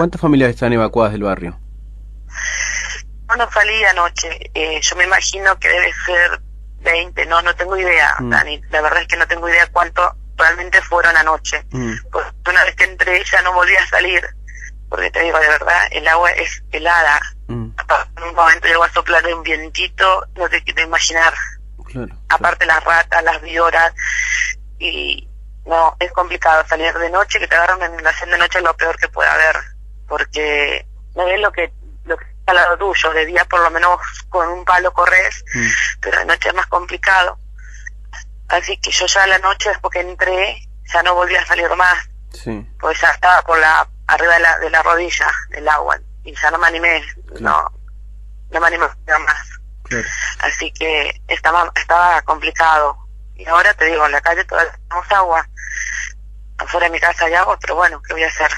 ¿Cuántas familias están evacuadas del barrio? No, no salí anoche. Eh, yo me imagino que debe ser 20, no, no tengo idea, Mm. Dani. La verdad es que no tengo idea cuánto realmente fueron anoche. Mm, Pues una vez que entré ya no volví a salir. Porque te digo, de verdad, el agua es helada. mm, En un momento llegó a soplar un vientito, no te quiero imaginar. claro. Aparte las ratas, las vioras. Y no, es complicado salir de noche, que te agarran en la de noche es lo peor que puede haber. Porque no ves lo que, lo que está al lado tuyo. De día por lo menos con un palo corres, Mm, pero de noche es más complicado. Así que yo ya a la noche, después que entré, ya no volví a salir más, sí, pues ya estaba por la arriba de la, de la rodilla del agua y ya no me animé, no, no me animé más. claro. Así que estaba, estaba complicado. Y ahora te digo, en la calle todavía tenemos agua. Afuera de mi casa hay agua, pero bueno, ¿qué voy a hacer?